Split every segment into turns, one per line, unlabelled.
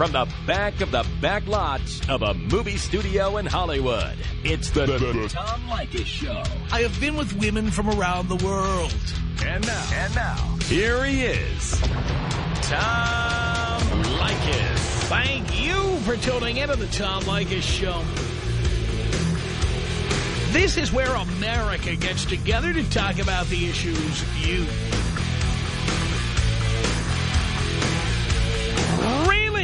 From the back of the back lots of a movie studio in Hollywood, it's the, the, the Tom Leykis Show.
I have been with women from around the world.
And now, and now, here he is, Tom Leykis.
Thank you for tuning in to the Tom Leykis Show. This is where America gets together to talk about the issues you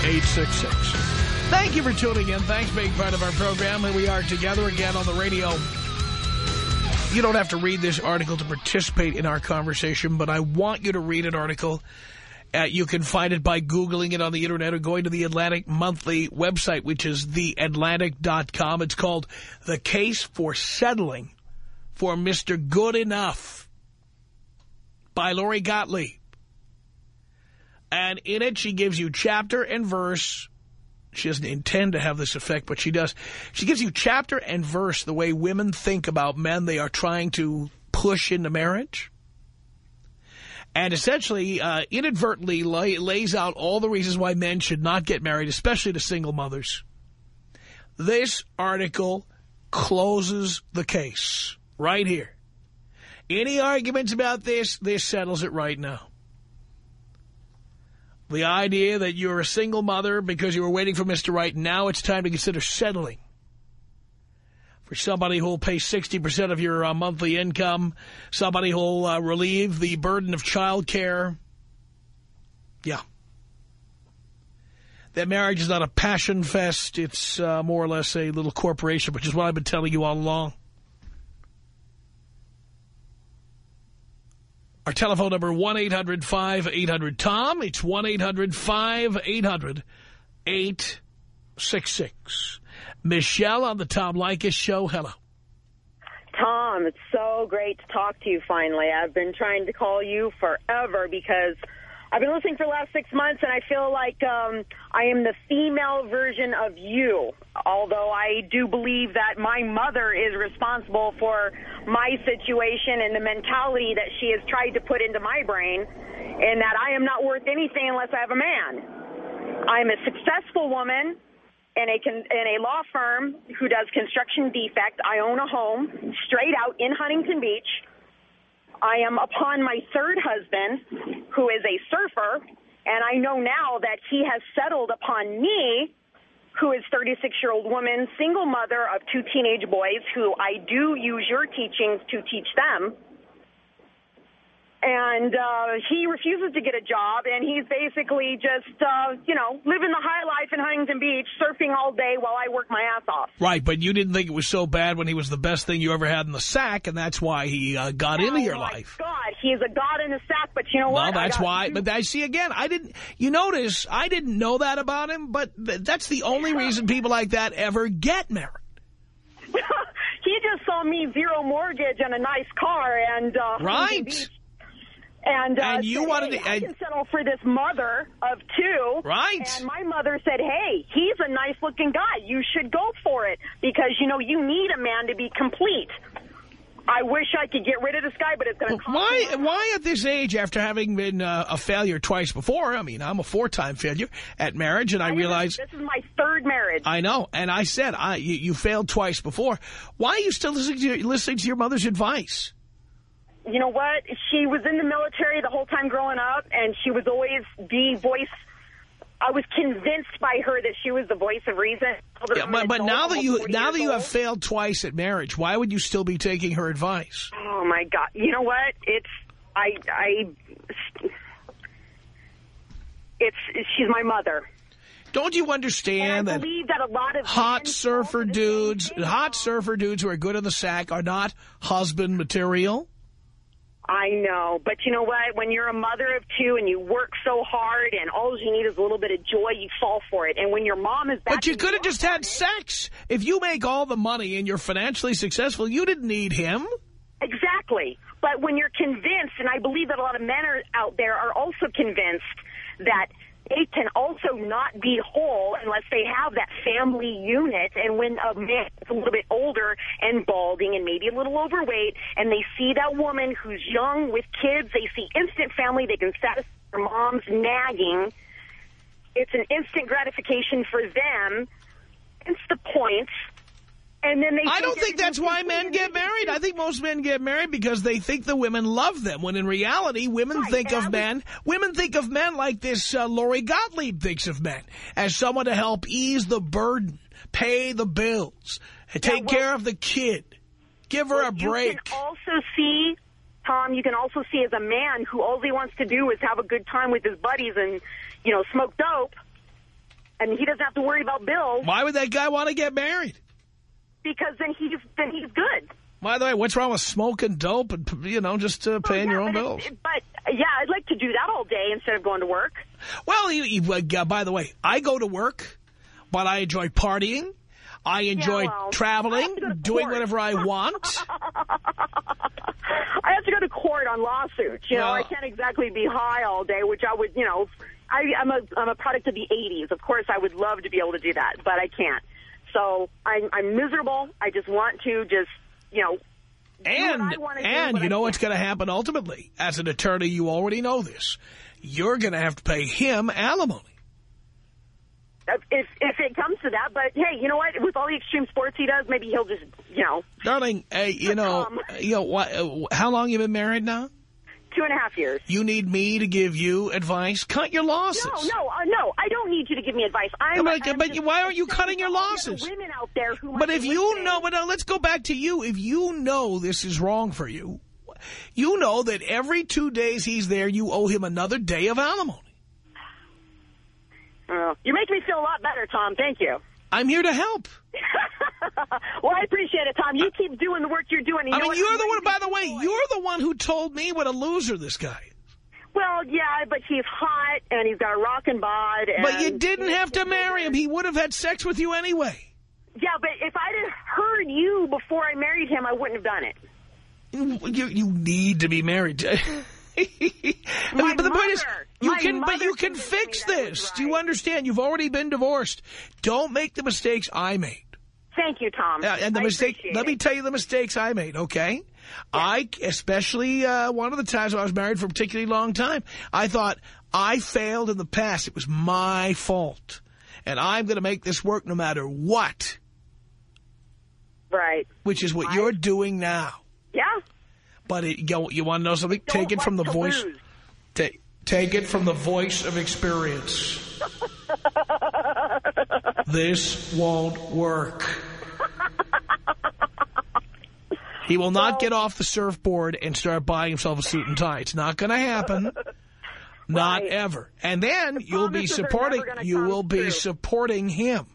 1-800-5800-866. Thank you for tuning in. Thanks for being part of our program. Here we are together again on the radio. You don't have to read this article to participate in our conversation, but I want you to read an article. Uh, you can find it by Googling it on the Internet or going to the Atlantic Monthly website, which is theatlantic.com. It's called The Case for Settling for Mr. Good Enough by Lori Gottlieb. And in it, she gives you chapter and verse. She doesn't intend to have this effect, but she does. She gives you chapter and verse the way women think about men they are trying to push into marriage. And essentially, uh, inadvertently lay, lays out all the reasons why men should not get married, especially to single mothers. This article closes the case right here. Any arguments about this, this settles it right now. The idea that you're a single mother because you were waiting for Mr. Right, now it's time to consider settling. For somebody who will pay 60% of your uh, monthly income, somebody who will uh, relieve the burden of child care. Yeah. That marriage is not a passion fest. It's uh, more or less a little corporation, which is what I've been telling you all along. Our telephone number, 1-800-5800-TOM. It's 1-800-5800-866. Michelle on the Tom Leykis show. Hello.
Tom, it's so great to talk to you finally. I've been trying to call you forever because I've been listening for the last six months, and I feel like um, I am the female version of you, although I do believe that my mother is responsible for my situation and the mentality that she has tried to put into my brain, and that I am not worth anything unless I have a man. I'm a successful woman in a, in a law firm who does construction defect. I own a home straight out in Huntington Beach. I am upon my third husband, who is a surfer, and I know now that he has settled upon me, who is 36-year-old woman, single mother of two teenage boys, who I do use your teachings to teach them and uh, he refuses to get a job, and he's basically just, uh, you know, living the high life in Huntington Beach, surfing all day while I work my ass off.
Right, but you didn't think it was so bad when he was the best thing you ever had in the sack, and that's why he uh, got
oh,
into your life.
God, he's a god in the sack, but you know what?
Well, that's why. But I see again. I didn't. You notice I didn't know that about him, but th that's the only reason people like that ever get married.
he just saw me zero mortgage and a nice car, and uh,
right.
And, uh,
and you
said,
wanted
hey,
to,
I can settle for this mother of two.
Right.
And my mother said, hey, he's a nice-looking guy. You should go for it because, you know, you need a man to be complete. I wish I could get rid of this guy, but it's going to
well, Why Why at this age, after having been uh, a failure twice before, I mean, I'm a four-time failure at marriage, and I, I realize...
This is my third marriage.
I know, and I said, I you, you failed twice before. Why are you still listening to, listening to your mother's advice?
You know what? She was in the military the whole time growing up, and she was always the voice. I was convinced by her that she was the voice of reason.
Yeah, but, but now that you now that you have failed twice at marriage, why would you still be taking her advice?
Oh my God! You know what? It's I I. It's she's my mother.
Don't you understand
that, believe that, a lot of
hot surfer dudes, hot surfer dudes who are good in the sack are not husband material?
I know, but you know what? When you're a mother of two and you work so hard and all you need is a little bit of joy, you fall for it. And when your mom is back...
But you could have just had sex. If you make all the money and you're financially successful, you didn't need him.
Exactly. But when you're convinced, and I believe that a lot of men are out there are also convinced that they can also not be whole unless they have that family unit. And when a man is a little bit older and balding and maybe a little overweight, and they see that woman who's young with kids, they see instant family, they can satisfy their mom's nagging. It's an instant gratification for them. It's the point. And then they
I don't think that's why men get married. I think most men get married because they think the women love them, when in reality, women right, think of men, women think of men like this uh, Lori Gottlieb thinks of men, as someone to help ease the burden, pay the bills, take well, care of the kid, give her
well,
a break.
You can also see, Tom, you can also see as a man who all he wants to do is have a good time with his buddies and, you know, smoke dope, and he doesn't have to worry about bills.
Why would that guy want to get married?
Because then he's then he's good.
By the way, what's wrong with smoking dope and, you know, just uh, paying
yeah,
your own bills?
but, yeah, I'd like to do that all day instead of going to work.
Well, you, you, uh, by the way, I go to work, but I enjoy partying. I enjoy
yeah, well,
traveling, doing
court.
whatever I want.
I have to go to court on lawsuits. You know, well, I can't exactly be high all day, which I would, you know, I, I'm, a, I'm a product of the 80s. Of course, I would love to be able to do that, but I can't. So I'm, I'm miserable. I just want to just, you know,
and and you know what's going to happen ultimately? As an attorney, you already know this. You're going to have to pay him alimony.
If if it comes to that, but hey, you know what? With all the extreme sports he does, maybe he'll just, you know.
Darling, hey, you know, you know, what, uh, how long you been married now?
Two and a half years.
You need me to give you advice? Cut your losses.
No, no, uh, no. I don't need you to give me advice. I'm,
but,
I'm
but why aren't you cutting your losses?
Women out there who
But if you know, but uh, let's go back to you. If you know this is wrong for you, you know that every two days he's there, you owe him another day of alimony.
Uh, you make me feel a lot better, Tom. Thank you.
I'm here to help.
well, I appreciate it, Tom. You keep doing the work you're doing. You
I mean, you're the one, by the way, you're the one who told me what a loser this guy is.
Well, yeah, but he's hot, and he's got a rockin' bod.
but you didn't have to marry him. He would have had sex with you anyway.
Yeah, but if I'd have heard you before I married him, I wouldn't have done
it. You, you need to be married. But the point is, you can, but you can fix this. Right. Do you understand? You've already been divorced. Don't make the mistakes I made.
Thank you, Tom.
Uh, and the
I
mistake. Let
it.
me tell you the mistakes I made. Okay, I especially uh, one of the times I was married for a particularly long time. I thought I failed in the past. It was my fault, and I'm going to make this work no matter what.
Right.
Which is what you're doing now.
Yeah.
But it, you, you want to know something? Take it from the voice. Take take it from the voice of experience. this won't work. He will not get off the surfboard and start buying himself a suit and tie. It's not going to happen. Not right. ever. And then you'll be supporting, you will be true. supporting him.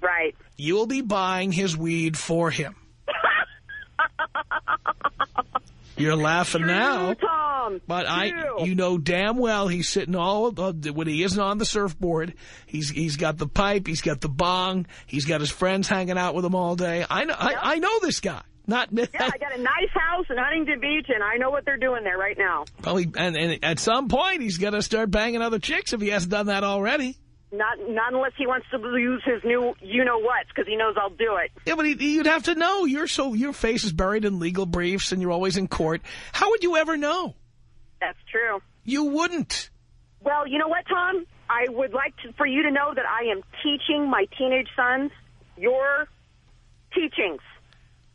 Right.
You will be buying his weed for him. You're laughing
True,
now.
Tom.
But
True.
I, you know damn well he's sitting all, uh, when he isn't on the surfboard, he's he's got the pipe, he's got the bong, he's got his friends hanging out with him all day. I know, yep. I, I know this guy. Not
yeah, I got a nice house in Huntington Beach, and I know what they're doing there right now.
Probably, and, and at some point, he's going to start banging other chicks if he hasn't done that already.
Not, not unless he wants to use his new you-know-what, because he knows I'll do it.
Yeah, but he, you'd have to know. You're so Your face is buried in legal briefs, and you're always in court. How would you ever know?
That's true.
You wouldn't.
Well, you know what, Tom? I would like to, for you to know that I am teaching my teenage sons your teachings.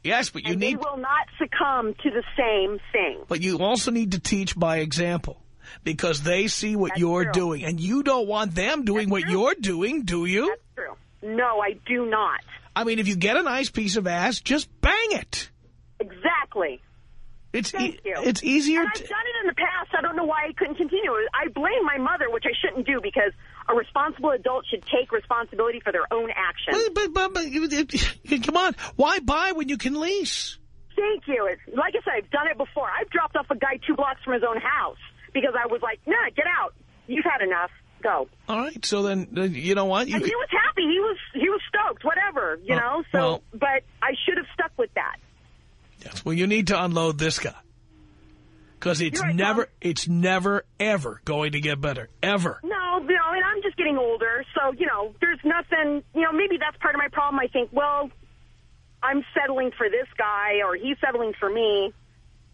Yes, but you
and
need...
they will not succumb to the same thing.
But you also need to teach by example because they see what
That's
you're
true.
doing. And you don't want them doing
That's
what
true.
you're doing, do you?
That's true. No, I do not.
I mean, if you get a nice piece of ass, just bang it.
Exactly.
It's
Thank
e
you.
it's easier.
And I've done it in the past. I don't know why I couldn't continue. I blame my mother, which I shouldn't do because a responsible adult should take responsibility for their own actions.
But, but, but, but come on. Why buy when you can lease?
Thank you. Like I said, I've done it before. I've dropped off a guy two blocks from his own house because I was like, nah, get out. You've had enough. Go.
All right. So then, uh, you know what? You,
and he was happy. He was he was stoked. Whatever, you
Oh,
know. So,
well-
but I should have stuck with that.
yes, well, you need to unload this guy. Because it's
right,
never,
Tom.
it's never, ever going to get better. Ever.
No, no. and I'm just getting older, so you know, there's nothing. You know, maybe that's part of my problem. I think, well, I'm settling for this guy, or he's settling for me.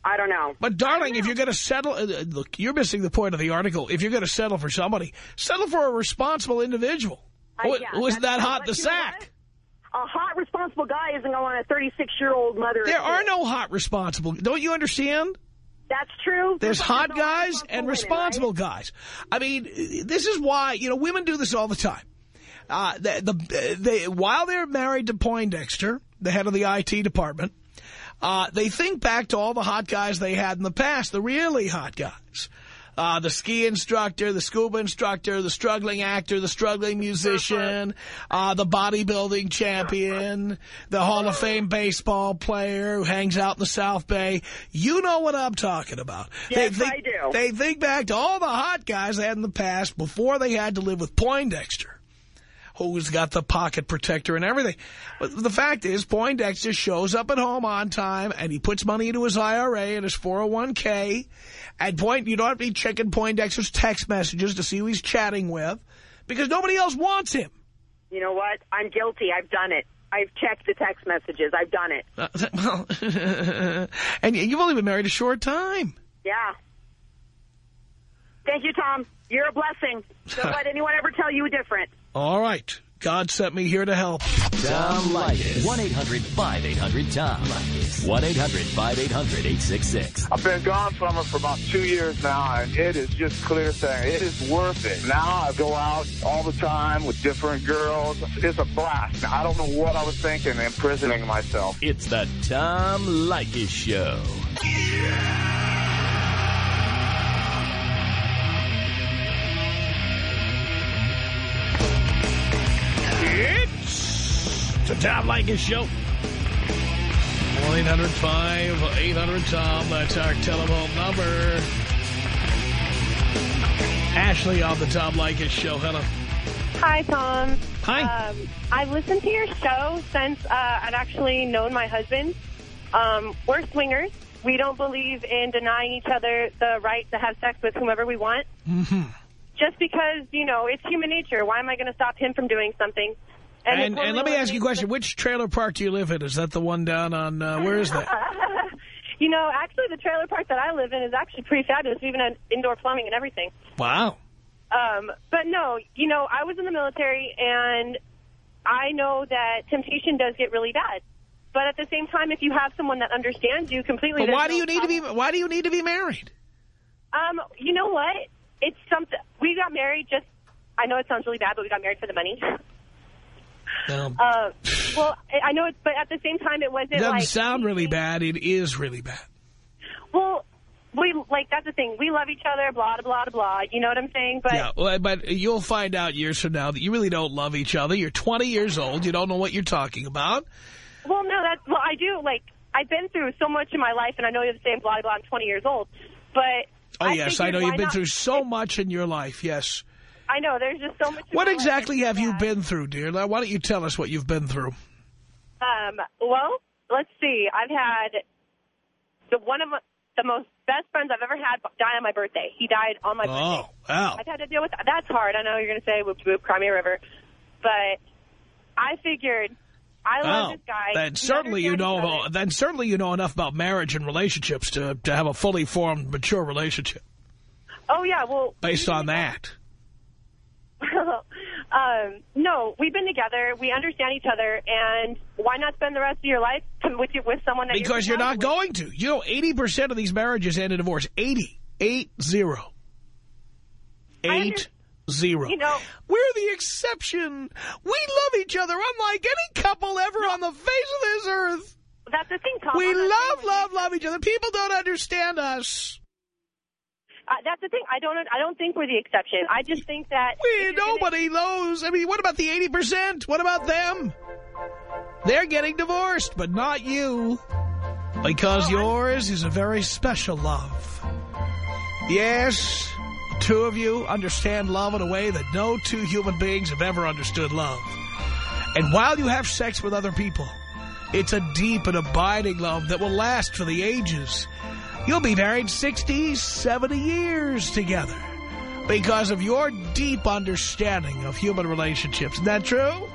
I don't know.
But, darling, if you're going to settle, uh, uh, look, you're missing the point of the article. If you're going to settle for somebody, settle for a responsible individual.
I-
Who,
yeah,
who isn't that hot in the
but know
sack?
A hot, responsible guy isn't going to want a 36-year-old mother.
There are
kids.
no hot responsible. Don't you understand?
That's true.
There's
no
hot guys
responsible
and
women,
responsible
right?
guys. I mean, this is why, you know, women do this all the time. Uh, the, the, they, while they're married to Poindexter, the head of the IT department, uh, they think back to all the hot guys they had in the past, the really hot guys. Uh, the ski instructor, the scuba instructor, the struggling actor, the struggling musician, uh, the bodybuilding champion, the Hall of Fame baseball player who hangs out in the South Bay. You know what I'm talking about.
Yes,
they think,
I do.
They think back to all the hot guys they had in the past before they had to live with Poindexter who's got the pocket protector and everything. But the fact is, Poindexter shows up at home on time, and he puts money into his IRA and his 401k. At point, you don't have to be checking Poindexter's text messages to see who he's chatting with, because nobody else wants him.
You know what? I'm guilty. I've done it. I've checked the text messages. I've done it.
Uh, well, and you've only been married a short time.
Yeah. Thank you, Tom. You're a blessing. Don't let anyone ever tell you different.
All right. God sent me here to help.
Tom Leykis. 1-800-5800-TOM. 1-800-5800-866.
I've been gone from her for about two years now, and it is just clear saying it is worth it. Now I go out all the time with different girls. It's a blast. Now, I don't know what I was thinking imprisoning myself.
It's the Tom Leykis Show.
It's the Tom Leykis Show. 1-800-5800-TOM. That's our telephone number. Ashley on the Tom Leykis Show. Hello.
Hi, Tom.
Hi.
Um, I've listened to your show since uh, I've actually known my husband. Um, we're swingers. We don't believe in denying each other the right to have sex with whomever we want.
Mm-hmm.
Just because, you know, it's human nature. Why am I going to stop him from doing something?
And,
it's
and, let me ask you a question. Which trailer park do you live in? Is that the one down on, uh, where is that?
You know, actually, the trailer park that I live in is actually pretty fabulous. We even had indoor plumbing and everything.
Wow.
Um, but no, you know, I was in the military, and I know that temptation does get really bad. But at the same time, if you have someone that understands you completely,
But why do you need to be, why do you need to be married?
Um, you know what? It's something. We got married just. I know it sounds really bad, but we got married for the money.
Um,
Uh, well, I I know it, but at the same time, it wasn't
it doesn't
like
sound really bad. It is really bad.
Well, we like that's the thing. We love each other. Blah blah blah blah. You know what I'm saying? But
Yeah, well, but you'll find out years from now that you really don't love each other. You're 20 years old. You don't know what you're talking about.
Well, no, that's well, I do. Like, I've been through so much in my life, and I know you're the same. Blah blah. I'm 20 years old, but
Oh, yes, I know you've been
not-
through so much in your life, yes.
I know there's just so much.
What exactly have you been through, dear? Now, why don't you tell us what you've been through?
Um. Well, let's see. I've had the one of the most best friends I've ever had die on my birthday. He died on my birthday.
Oh, wow.
I've had to deal with that. That's hard. I know you're going to say whoop whoop, cry me a river, but I figured I love
Oh,
this guy.
then certainly you know. Then certainly you know enough about marriage and relationships to to have a fully formed, mature relationship
Oh yeah, well,
based on that.
um, no, we've been together. We understand each other, and why not spend the rest of your life with you with someone that
Because you're not going to. You know, 80% of these marriages end in divorce. 80. Eight zero. Eight zero.
You know-
We're the exception. We love each other unlike any couple ever on the face of this earth.
That's the thing, Tom.
We love, love, love each other. People don't understand us.
Uh, that's the thing. I don't. I don't think we're the exception. I just think that
We,
if gonna-
nobody knows. I mean, what about the 80%? What about them? They're getting divorced, but not you. Because yours is a very special love. Yes, two of you understand love in a way that no two human beings have ever understood love. And while you have sex with other people, it's a deep and abiding love that will last for the ages. You'll be married 60, 70 years together because of your deep understanding of human relationships. Isn't that true?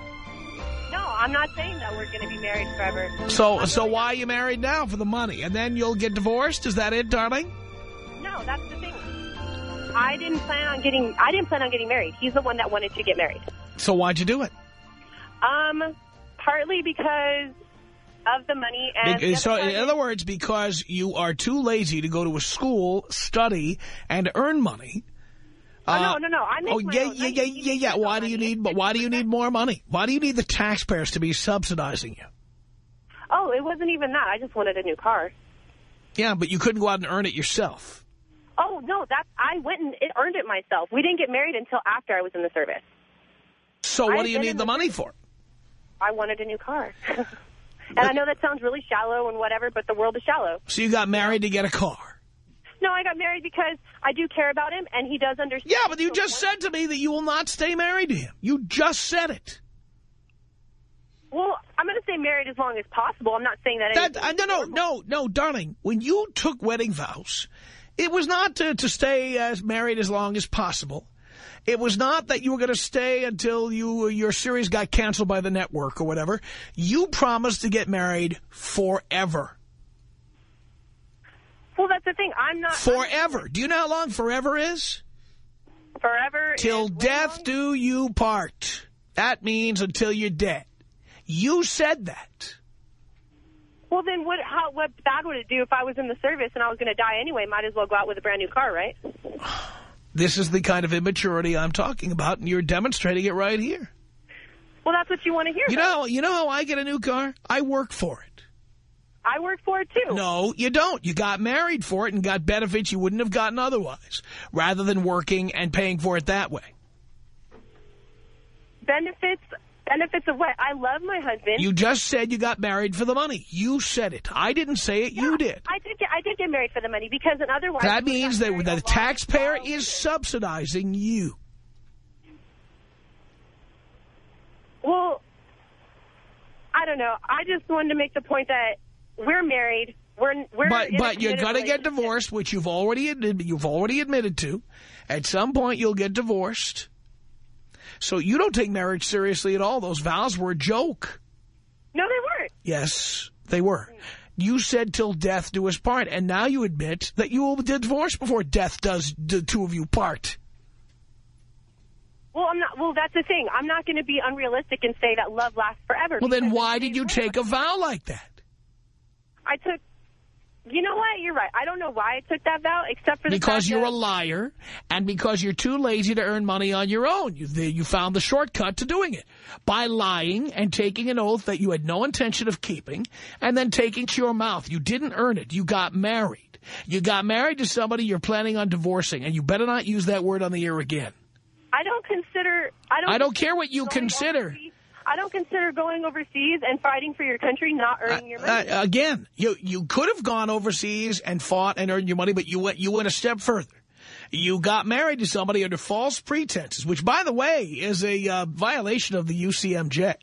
No, I'm not saying that we're going to be married forever.
So, so why are you married now? For the money. And then you'll get divorced? Is that it, darling?
No, that's the thing. I didn't plan on getting. I didn't plan on getting married. He's the one that wanted to get married.
So why'd you do it?
Um, partly because of the money and.
Be-
the
so, in other words, because you are too lazy to go to a school, study, and earn money.
Oh,
uh,
no, no, no. I make
Oh, yeah,
own
yeah, yeah, yeah, yeah. Why do you need? Why do you need more money? Why do you need the taxpayers to be subsidizing you?
Oh, it wasn't even that. I just wanted a new car.
Yeah, but you couldn't go out and earn it yourself.
Oh no, that I went and it earned it myself. We didn't get married until after I was in the service.
So what
I've
do you need the
the
money for?
I wanted a new car. and I know that sounds really shallow and whatever, but the world is shallow.
So you got married to get a car.
No, I got married because I do care about him and he does understand.
Yeah, but you just said to me that you will not stay married to him. You just said it.
Well, I'm going to stay married as long as possible. I'm not saying that.
That uh, no, no, no, no, darling. When you took wedding vows, it was not to, to stay as married as long as possible. It was not that you were going to stay until you your series got canceled by the network or whatever. You promised to get married forever.
Well, that's the thing. I'm not
Forever. Do you know how long forever is?
forever.
Till death
long.
do you part. That means until you're dead. You said that.
Well, then what? How? What bad would it do if I was in the service and I was going to die anyway? Might as well go out with a brand new car, right?
This is the kind of immaturity I'm talking about, and you're demonstrating it right here.
Well, that's what you want to hear.
You
though.
know, you know how I get a new car? I work for it.
I work for it too.
No, you don't. You got married for it and got benefits you wouldn't have gotten otherwise, rather than working and paying for it that way.
Benefits. Benefits of what? I love my husband.
You just said you got married for the money. You said it. I didn't say it. You did.
I did. Get, I did get married for the money because otherwise
That means that the taxpayer
long-
is subsidizing you.
Well, I don't know. I just wanted to make the point that we're married. We're we're.
But but you're going to get divorced, which you've already admitted, you've already admitted to. At some point, you'll get divorced. So you don't take marriage seriously at all. Those vows were a joke.
No, they weren't.
Yes, they were. You said till death do us part, and now you admit that you will divorce before death does the two of you part.
Well, I'm not. Well, that's the thing. I'm not going to be unrealistic and say that love lasts forever.
Well, then why did you take a vow like that?
I took. You know what? You're right. I don't know why I took that vow, except for the
Because you're a liar, and because you're too lazy to earn money on your own. You, the, you found the shortcut to doing it by lying and taking an oath that you had no intention of keeping, and then taking to your mouth. You didn't earn it. You got married. You got married to somebody you're planning on divorcing, and you better not use that word on the air again.
I don't consider. I don't.
I don't care what you consider.
I don't consider going overseas and fighting for your country not earning your money.
Uh, again, you you could have gone overseas and fought and earned your money, but you went you went a step further. You got married to somebody under false pretenses, which, by the way, is a uh, violation of the UCMJ.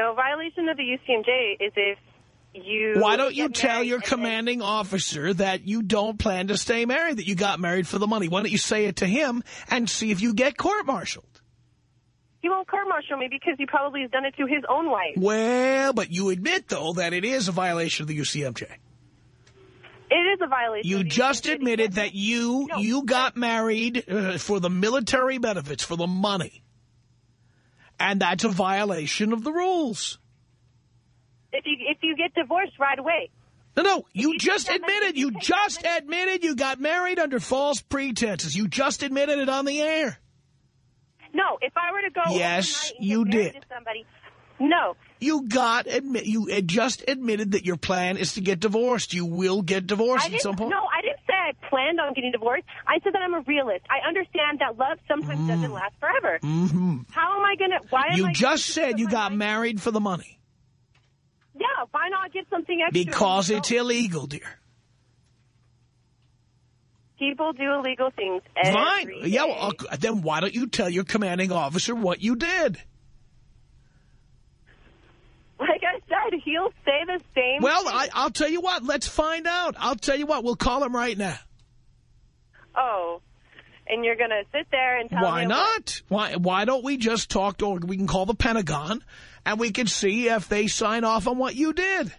no violation of the UCMJ is if you.
Why don't you tell your
then-
commanding officer that you don't plan to stay married, that you got married for the money? Why don't you say it to him and see if you get court-martialed?
He won't court-martial me because he probably has done it to his own wife.
Well, but you admit, though, that it is a violation of the UCMJ.
It is a violation.
You just
UCMJ
admitted that you
No.
you got married uh, for the military benefits, for the money. And that's a violation of the rules.
If you if you get divorced right away.
No, no, you
you
just
take that money-
admitted,
you
you
take that
just admitted you got married under false pretenses. You just admitted it on the air.
No, if I were to go
Yes, you did.
somebody, no.
You got admit you just admitted that your plan is to get divorced. You will get divorced at some point.
no, I didn't say I planned on getting divorced. I said that I'm a realist. I understand that love sometimes doesn't last forever.
Mm-hmm.
How am I going to, why am I
You just said you got
life-
married for the money.
Yeah, why not get something extra?
Because it's illegal, dear.
People do illegal things every
Fine. Yeah, well, then why don't you tell your commanding officer what you did?
Like I said, he'll say the same
Well,
thing.
I, I'll tell you what. Let's find out. I'll tell you what. We'll call him right now.
Oh, and you're going to sit there and tell
Why
me
not? Why Why don't we just talk to, we can call the Pentagon, and we can see if they sign off on what you did.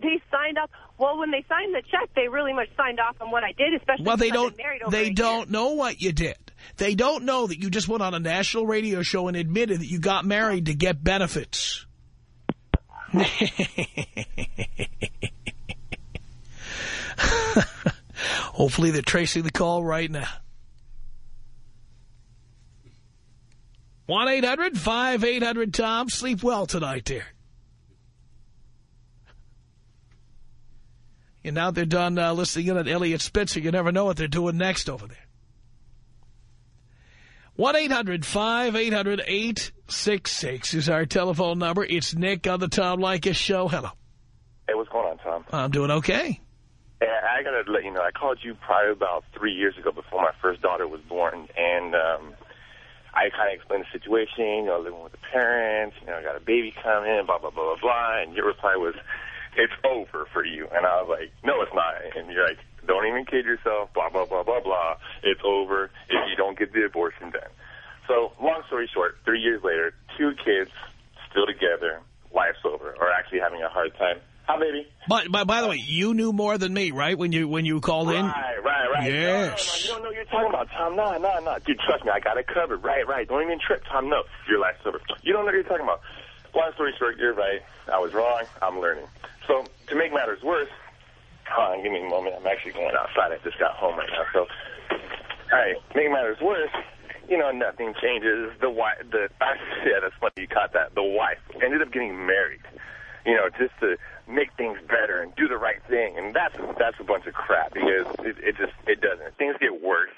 They signed up. Well, when they signed the check, they really much signed off on what I did, especially
Well, they don't.
married over
They don't
year.
know what you did. They don't know that you just went on a national radio show and admitted that you got married to get benefits. Hopefully they're tracing the call right now. 1-800-5800-TOM. Sleep well tonight, dear. And now they're done uh, listening in at Eliot Spitzer. You never know what they're doing next over there. 1-800-5800-866 is our telephone number. It's Nick on the Tom Leykis Show. Hello.
Hey, what's going on, Tom?
I'm doing okay.
Yeah, I gotta let you know, I called you probably about three years ago before my first daughter was born, and um, I kind of explained the situation, you know, living with the parents, you know, I got a baby coming, blah, blah, blah, blah, blah, and your reply was, it's over for you. And I was like, no, it's not. And you're like, don't even kid yourself, blah, blah, blah, blah, blah. It's over if you don't get the abortion done. So, long story short, three years later, two kids still together, life's over, or actually having a hard time. Hi, baby.
But, but by the way, you knew more than me, right, when you when you called in?
Right, right, right.
Yes.
No, no, no, you don't know what you're talking about, Tom. No, no, no. Dude, trust me, I got it covered. Right, right. Don't even trip, Tom. No, your last over. You don't know what you're talking about. Long story short, you're right. I was wrong. I'm learning. So, to make matters worse, hold on, give me a moment. I'm actually going outside. I just got home right now. So, all right, make matters worse, you know, nothing changes. The wife, the, yeah, that's funny you caught that. The wife ended up getting married, you know, just to make things better and do the right thing. And that's, that's a bunch of crap because it, it just, it doesn't. Things get worse.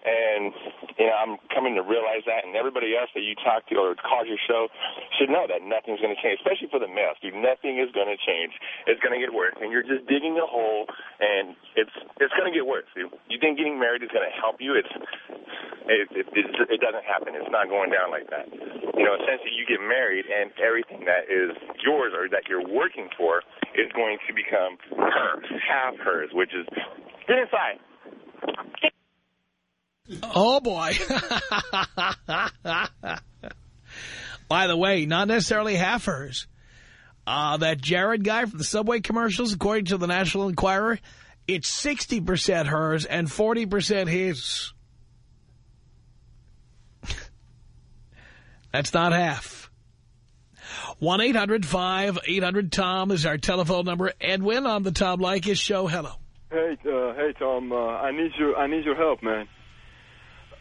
And, you know, I'm coming to realize that, and everybody else that you talk to or calls your show should know that nothing's going to change, especially for the males, dude. Nothing is going to change. It's going to get worse, and you're just digging a hole, and it's it's going to get worse. Dude. You think getting married is going to help you? It's it, it, it, it doesn't happen. It's not going down like that. You know, essentially, you get married, and everything that is yours or that you're working for is going to become hers, half hers, which is get inside.
Oh, boy. By the way, not necessarily half hers. Uh, that Jared guy from the Subway commercials, according to the National Enquirer, it's 60% hers and 40% his. That's not half. 1-800-5800-TOM is our telephone number. Edwin on the Tom Leykis show. Hello.
Hey, uh, hey, Tom. Uh, I need your I need your help, man.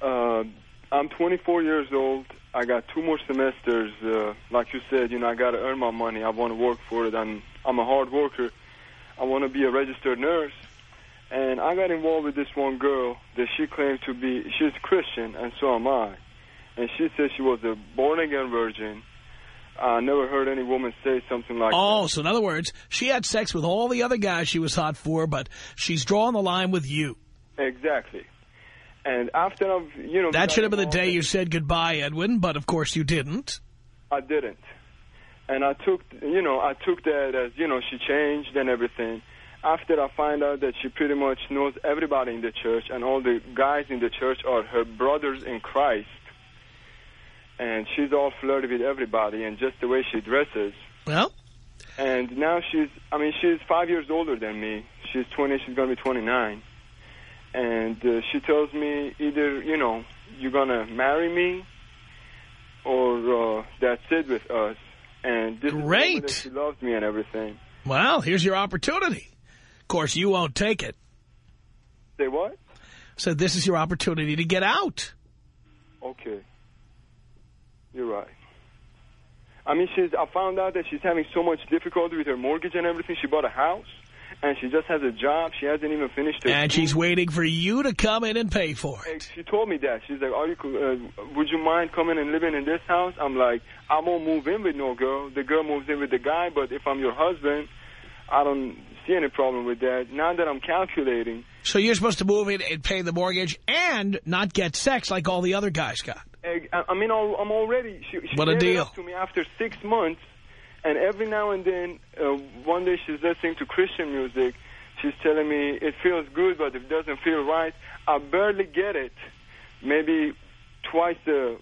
Uh, I'm 24 years old. I got two more semesters. Uh, like you said, you know, I got to earn my money. I want to work for it. I'm I'm a hard worker. I want to be a registered nurse. And I got involved with this one girl that she claimed to be. She's Christian, and so am I. And she said she was a born again virgin. I never heard any woman say something like
Oh,
that.
so in other words, she had sex with all the other guys she was hot for, but she's drawing the line with you.
Exactly. And after I've, you know,
That should have been the day you said goodbye, Edwin, but of course you didn't.
I didn't. And I took, you know, I took that as, you know, she changed and everything. After I find out that she pretty much knows everybody in the church and all the guys in the church are her brothers in Christ. And she's all flirty with everybody and just the way she dresses.
Well,
And now she's, I mean, she's five years older than me. She's 20, she's going to be 29. And uh, she tells me either, you know, you're going to marry me or uh, that's it with us. And this is
Great.
that she loves me and everything.
well, here's your opportunity. Of course, you won't take it.
Say what?
So this is your opportunity to get out.
Okay. You're right. I mean, she's. I found out that she's having so much difficulty with her mortgage and everything. She bought a house, and she just has a job. She hasn't even finished her
And
school.
she's waiting for you to come in and pay for it.
She told me that. She's like, "Are you? Uh, would you mind coming and living in this house?" I'm like, "I won't move in with no girl. The girl moves in with the guy. But if I'm your husband, I don't see any problem with that." Now that I'm calculating,
So you're supposed to move in and pay the mortgage and not get sex like all the other guys got.
I mean, I'm already. She, she
What a deal.
to me after six months, and every now and then, uh, one day she's listening to Christian music. She's telling me it feels good, but it doesn't feel right. I barely get it. Maybe twice a,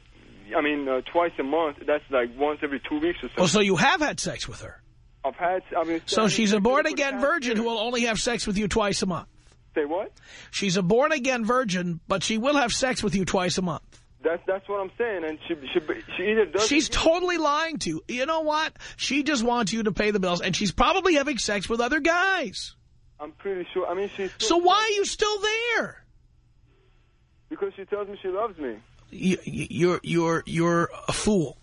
I mean, uh, twice a month. That's like once every two weeks or so.
Well, so you have had sex with her.
I've had. I mean,
So she's a born-again virgin
year.
who will only have sex with you twice a month.
Say what?
She's a born-again virgin, but she will have sex with you twice a month.
That's that's what I'm saying. And she she she either does.
She's totally lying to you. You know what? She just wants you to pay the bills, and she's probably having sex with other guys.
I'm pretty sure. I mean, she's.
So why are you still there?
Because she tells me she loves me.
You, you're you're you're a fool.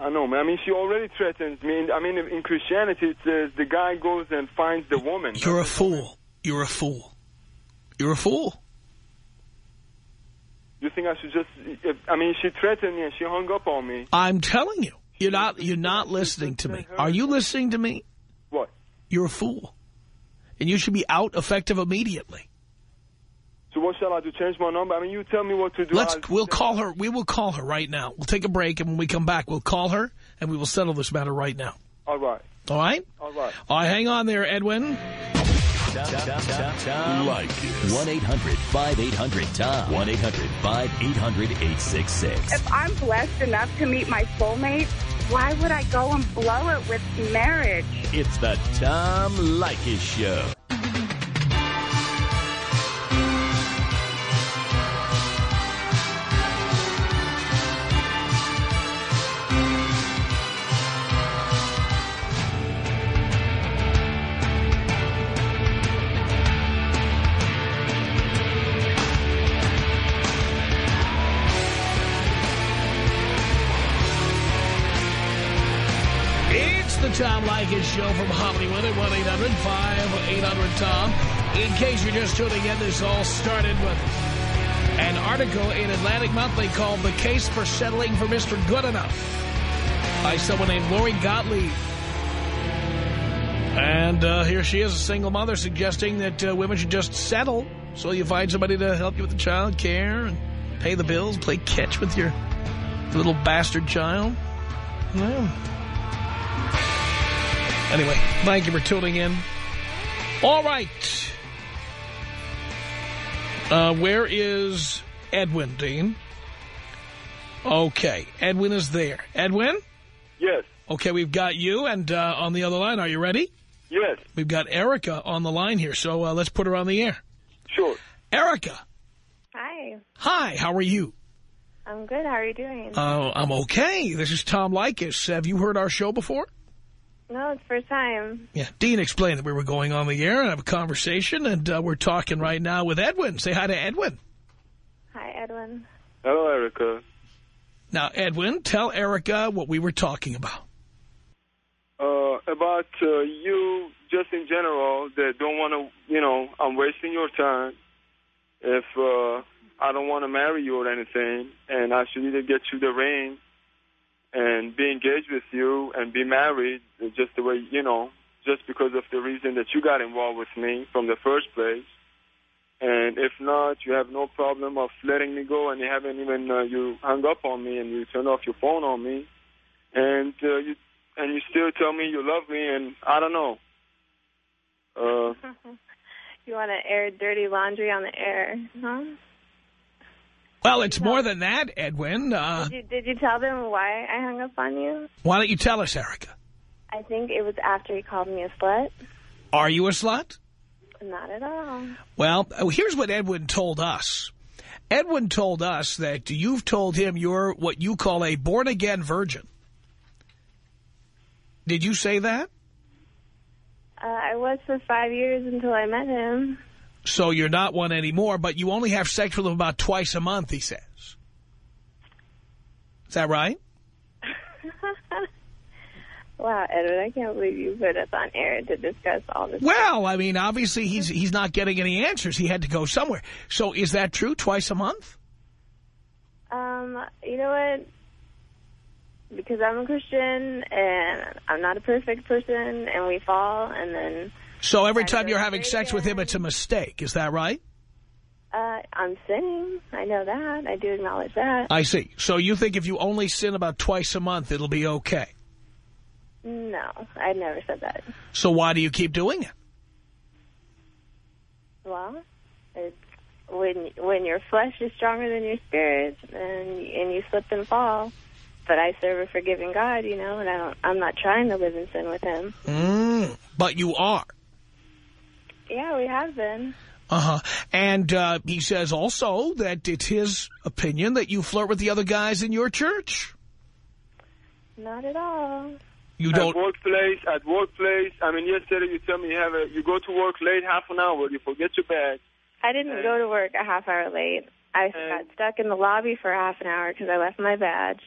I know, man. I mean, she already threatens me. I mean, in Christianity, it says uh, the guy goes and finds the woman.
You're a fool. You're a fool. You're a fool.
You think I should just? I mean, she threatened me and she hung up on me.
I'm telling you. You're not you're not listening to me. Are you listening to me?
What?
You're a fool. And you should be out effective immediately.
So what shall I do? Change my number? I mean, you tell me what to do.
Let's
I'll-
we'll call her. We will call her right now. We'll take a break and when we come back we'll call her and we will settle this matter right now.
All right.
All right?
All right.
All right, hang on there, Edwin.
Tom Leykis.
1-800-5800-TOM. 1-800-5800-866.
If I'm blessed enough to meet my soulmate, why would I go and blow it with marriage?
It's the Tom Leykis Show.
From Hollywood at 1-800-5800-TOM. In case you're just tuning in, this all started with an article in Atlantic Monthly called The Case for Settling for Mr. Good Enough by someone named Lori Gottlieb. And uh, here she is, a single mother, suggesting that uh, women should just settle so you find somebody to help you with the child care and pay the bills, play catch with your little bastard child. Well... Anyway, thank you for tuning in. All right. Uh, where is Edwin, Dean? Okay, Edwin is there. Edwin?
Yes.
Okay, we've got you, and uh, on the other line, are you ready?
Yes.
We've got Erica on the line here, so uh, let's put her on the air.
Sure.
Erica,
Hi.
hi, how are you?
I'm good. How are you doing?
Uh, I'm okay. This is Tom Leykis. Have you heard our show before?
No, it's first time.
Yeah, Dean explained that we were going on the air and have a conversation, and uh, we're talking right now with Edwin. Say hi to Edwin.
Hi, Edwin.
Hello, Erica.
Now, Edwin, tell Erica what we were talking about.
Uh, about uh, you, just in general, that don't want to, you know, I'm wasting your time. If uh, I don't want to marry you or anything, and I should either get you the ring and be engaged with you and be married, just the way, you know, just because of the reason that you got involved with me from the first place. And if not, you have no problem of letting me go, and you haven't even uh, you hung up on me and you turned off your phone on me, and uh, you and you still tell me you love me, and I don't know. Uh,
You want to air dirty laundry on the air, huh?
Well, it's more than that, Edwin. Uh,
Did you, did you tell them why I hung up on you?
why don't you tell us, Erica?
I think it was after he called me a slut.
Are you a slut?
Not at all.
Well, uh, here's what Edwin told us. Edwin told us that you've told him you're what you call a born-again virgin. Did you say that?
Uh, I was for five years until I met him.
So you're not one anymore, but you only have sex with him about twice a month, he says. Is that right?
Wow, Edward, I can't believe you put us on air to discuss all this.
Well, I mean, obviously he's he's not getting any answers. He had to go somewhere. So is that true? Twice a month?
Um, you know what? Because I'm a Christian and I'm not a perfect person and we fall and then
So every time you're having sex with him, it's a mistake. Is that right?
uh, I'm sinning. I know that. I do acknowledge that.
I see. So you think if you only sin about twice a month, it'll be okay.
No, I never said that.
So why do you keep doing it?
Well, it's when when your flesh is stronger than your spirit, and and you slip and fall. But I serve a forgiving God, you know, and I don't. I'm not trying to live in sin with Him.
Mm, but you are.
Yeah, we have been.
Uh-huh. And uh, he says also that it's his opinion that you flirt with the other guys in your church.
Not at all.
You don't...
At workplace, at workplace. I mean, yesterday you tell me you have a, you go to work late half an hour, you forget your bag.
I didn't
And-
go to work a half hour late. I got stuck in the lobby for half an hour because I left my badge.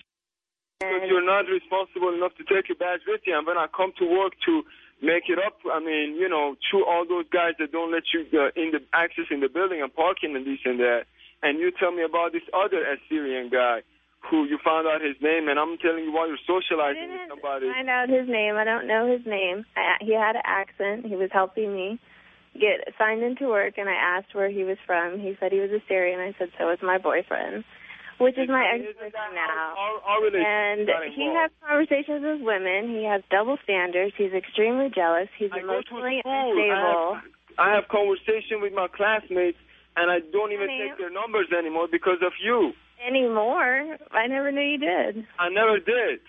Because you're not responsible enough to take your badge with you. And when I come to work to make it up, I mean, you know, to all those guys that don't let you uh, in the access in the building and parking and this and that. And you tell me about this other Assyrian guy who you found out his name, and I'm telling you while you're socializing with somebody.
find out his name. I don't know his name. I, he had an accent. He was helping me get signed into work, and I asked where he was from. He said he was Assyrian. I said so was my boyfriend, which is my ex-boyfriend now. and he has conversations with women. He has double standards. He's extremely jealous. He's emotionally
I
unstable.
have, I have conversation with my classmates, and I don't even
Honey.
take their numbers anymore because of you.
Anymore? I never knew you did.
I never did.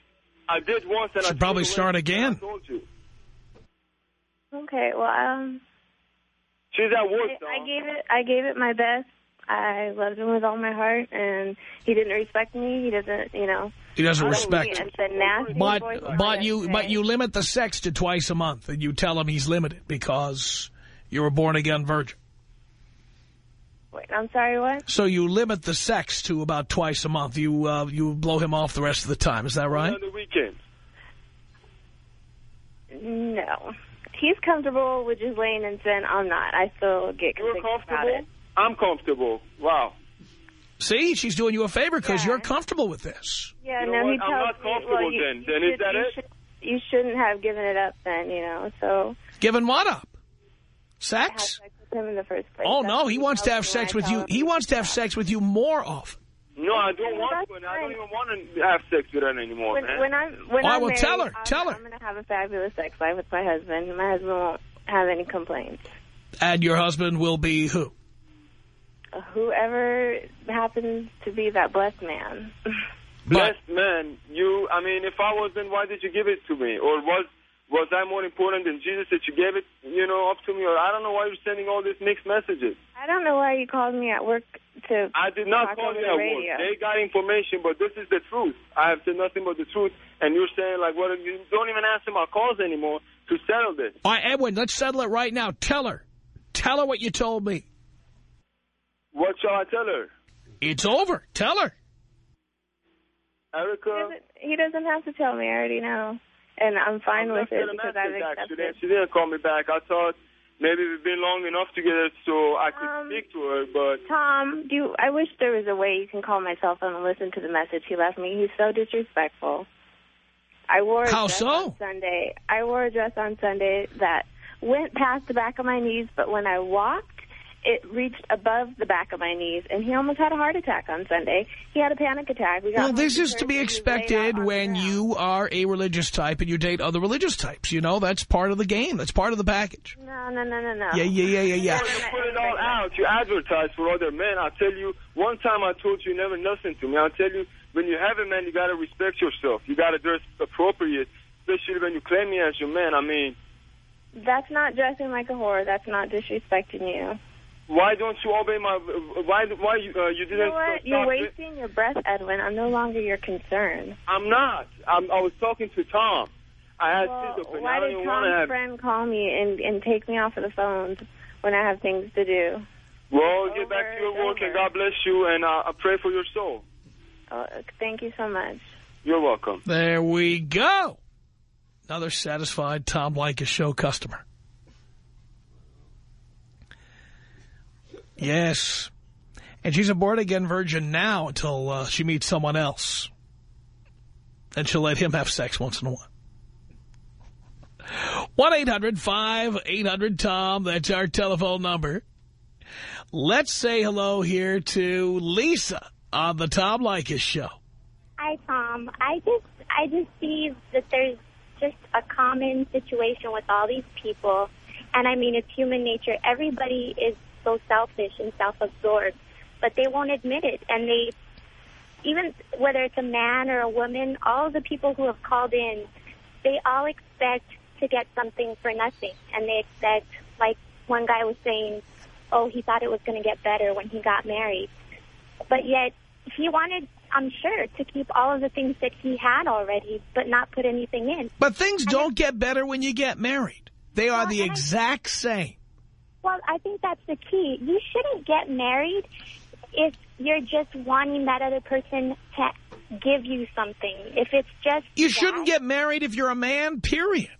I did once, and I
Should probably start again.
I told you.
Okay, well, um,
She's at work,
I,
though.
I gave it. I gave it my best. I loved him with all my heart, and he didn't respect me. He doesn't, you know.
He doesn't respect
me
you.
as the nasty
But but you
say.
but you limit the sex to twice a month, and you tell him he's limited because you're a born again virgin.
Wait, I'm sorry. What?
So you limit the sex to about twice a month. You uh, you blow him off the rest of the time. Is that right?
On the weekend.
No. He's comfortable with just laying in sin. I'm not. I still get
You're
convicted about it.
I'm comfortable. Wow.
See, she's doing you a favor because you're comfortable with this.
Yeah,
You know
no,
what?
he
I'm
tells
not
me, well,
comfortable
you,
then.
you
Then is
should-
that
you
it?
Should, you shouldn't have given it up then, you know, so
Given what up?
I
Sex?
sex with him in the first place.
Oh
That's
no, he wants to have sex with you.
him
He wants to have sex with you more often.
No, I don't want to. and I don't even want to have sex with her anymore,
When,
man.
when I'm when
All right,
I'm
well,
married,
tell her,
I'm,
tell her.
I'm going to have a fabulous sex life with my husband. My husband won't have any complaints.
And your husband will be who?
Uh, Whoever happens to be that blessed man.
Blessed man, you, I mean, if I was, then why did you give it to me? Or was was I more important than Jesus that you gave it, you know, up to me? Or I don't know why you're sending all these mixed messages.
I don't know why you called me at work to.
I did not
talk
call you at
radio.
work. They got information, but this is the truth. I have said nothing but the truth, and you're saying, like, what? You don't even answer my calls anymore to settle this.
All right, Edwin, let's settle it right now. Tell her. Tell her what you told me.
What shall I tell her?
It's over. Tell her.
He
Erica?
doesn't, he doesn't have to tell me. I already know, and I'm fine
I
with it
her a
because I've
message, actually,
accepted.
and she didn't call me back. I thought maybe we've been long enough together so I could
Um,
speak to her, but
Tom, do you, I wish there was a way you can call my cell phone and listen to the message he left me. He's so disrespectful. I wore a
How
dress
so?
on Sunday. I wore a dress on Sunday that went past the back of my knees, but when I walked, it reached above the back of my knees, and he almost had a heart attack on Sunday. He had a panic attack. We got
Well, this is to be
and he was laid out
expected when you are a religious type and you date other religious types. You know, that's part of the game. That's part of the package.
No, no, no, no, no.
Yeah, yeah, yeah, yeah, yeah.
you put it all out. You advertise for other men. I tell you, one time I told you, you never listen to me. I tell you, when you have a man, you got to respect yourself. You got to dress appropriate, especially when you claim me as your man. I mean,
That's not dressing like a whore. That's not disrespecting you.
Why don't you obey my? Why? Why you? Uh, you
You
didn't?
know what? You're
it?
wasting your breath, Edwin. I'm no longer your concern.
I'm not. I'm, I was talking to Tom. I had
Well,
his opinion.
why
I don't
did
even want to
Tom's
have.
friend call me and, and take me off of the phone when I have things to do?
Well, get back to your
it's
work, and. God bless you, and uh, I pray for your soul.
Oh, thank you so much.
You're welcome.
There we go. Another satisfied Tom Leykis show customer. Yes. And she's a born-again virgin now until uh, she meets someone else. And she'll let him have sex once in a while. 1-800-5800-TOM. That's our telephone number. Let's say hello here to Lisa on the Tom Leykis show.
Hi, Tom. I just, I just see that there's just a common situation with all these people. And I mean, it's human nature. Everybody is so selfish and self-absorbed, but they won't admit it. And they, even whether it's a man or a woman, all the people who have called in, they all expect to get something for nothing. And they expect, like one guy was saying, oh, he thought it was going to get better when he got married. But yet, he wanted, I'm sure, to keep all of the things that he had already, but not put anything in.
But things don't get better when you get married. They are the exact same.
Well, I think that's the key. You shouldn't get married if you're just wanting that other person to give you something. If it's just
You
that-
shouldn't get married if you're a man, period.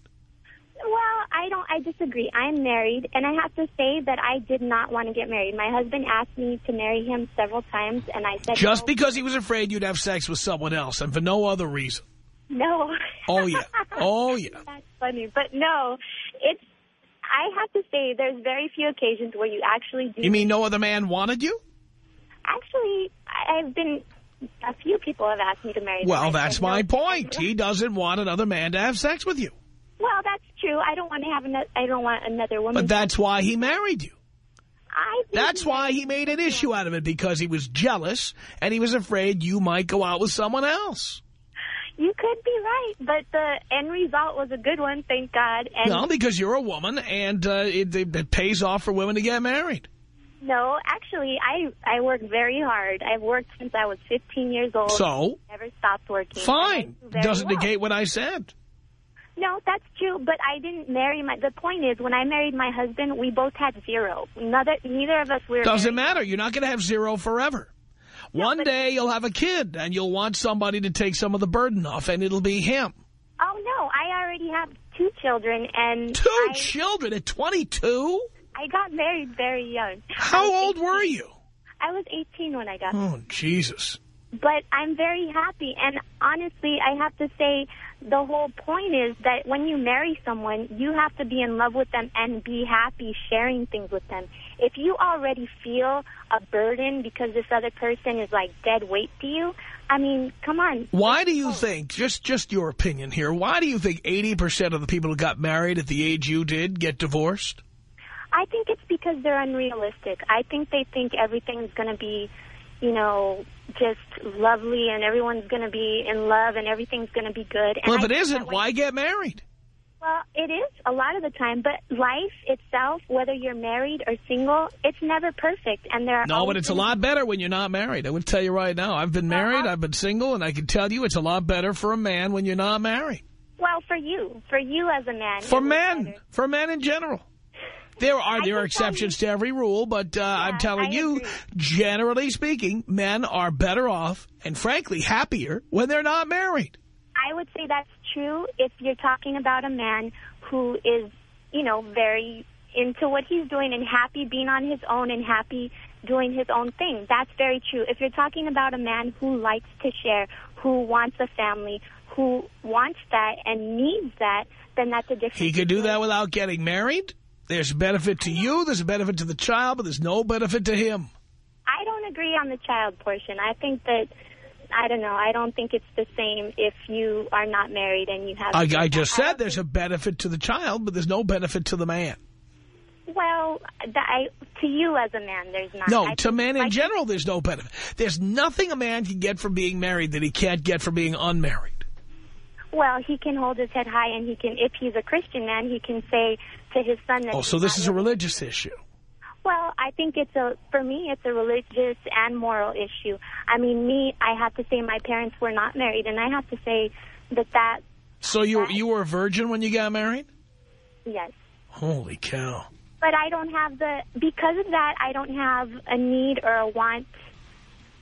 Well, I don't. I disagree. I'm married, and I have to say that I did not want to get married. My husband asked me to marry him several times, and I said
Just
no.
because he was afraid you'd have sex with someone else and for no other reason.
No.
Oh, yeah. Oh, yeah.
That's funny, but no, it's. I have to say, there's very few occasions where you actually do.
You mean no other man wanted you?
Actually, I've been. A few people have asked me to marry.
Well, that's
no.
my point. He doesn't want another man to have sex with you.
Well, that's true. I don't want to have another. I don't want another woman.
But that's why he married you.
I think
That's why he made an issue out of it, because he was jealous and he was afraid you might go out with someone else.
You could be right, but the end result was a good one, thank God. And
No, because you're a woman and uh, it, it pays off for women to get married.
No, actually, I I work very hard. I've worked since I was 15 years old.
So?
Never stopped working.
Fine.
And I do very
Doesn't
well.
negate what I said.
No, that's true, but I didn't marry my... The point is, when I married my husband, we both had zero. Neither, neither of us were...
Doesn't
married.
matter. You're not going to have zero forever. One day you'll have a kid and you'll want somebody to take some of the burden off and it'll be him.
Oh, no, I already have two children, and...
Two
I,
children at 22?
I got married very young.
How old
18.
were you?
I was 18 when I got married.
Oh, Jesus.
But I'm very happy. And honestly, I have to say the whole point is that when you marry someone, you have to be in love with them and be happy sharing things with them. If you already feel a burden because this other person is like dead weight to you, I mean, come on.
Why do you oh. think, just just your opinion here, why do you think 80% of the people who got married at the age you did get divorced?
I think it's because they're unrealistic. I think they think everything's going to be, you know, just lovely and everyone's going to be in love and everything's going to be good. And
Well, if
I
it isn't, why get married?
Well, it is a lot of the time, but life itself, whether you're married or single, it's never perfect, and there are
No, but it's a lot better when you're not married. I would tell you right now. I've been married, I've been single, and I can tell you it's a lot better for a man when you're not married.
Well, for you, for you as a man,
For men,
better.
for men in general. There are there are exceptions to every rule, but uh, I'm telling
I
you,
agree.
generally speaking, men are better off and frankly happier when they're not married.
I would say that's true if you're talking about a man who is, you know, very into what he's doing and happy being on his own and happy doing his own thing. That's very true. If you're talking about a man who likes to share, who wants a family, who wants that and needs that, then that's a different
He could do that without getting married. There's a benefit to you, there's a benefit to the child, but there's no benefit to him.
I don't agree on the child portion. I think that, I don't know, I don't think it's the same if you are not married and you have...
I, I just said there's a um, benefit to the child, but there's no benefit to the man.
Well, th- I, to you as a man, there's not.
No,
I
to men in general, there's no benefit. There's nothing a man can get from being married that he can't get from being unmarried.
Well, he can hold his head high, and he can, if he's a Christian man, he can say to his son that.
Oh, so this is a religious issue.
Well, I think it's a, for me, it's a religious and moral issue. I mean, me, I have to say my parents were not married, and I have to say that that,
So you you were a virgin when you got married?
yes.
Holy cow.
But I don't have the, because of that, I don't have a need or a want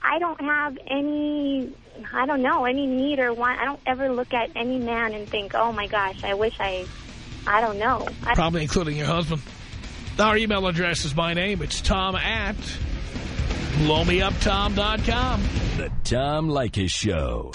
I don't have any, I don't know, any need or want. I don't ever look at any man and think, oh my gosh, I wish I, I don't know. I,
Probably including your husband. Our email address is my name. It's Tom at blowmeuptom.com.
The Tom Leykis Show.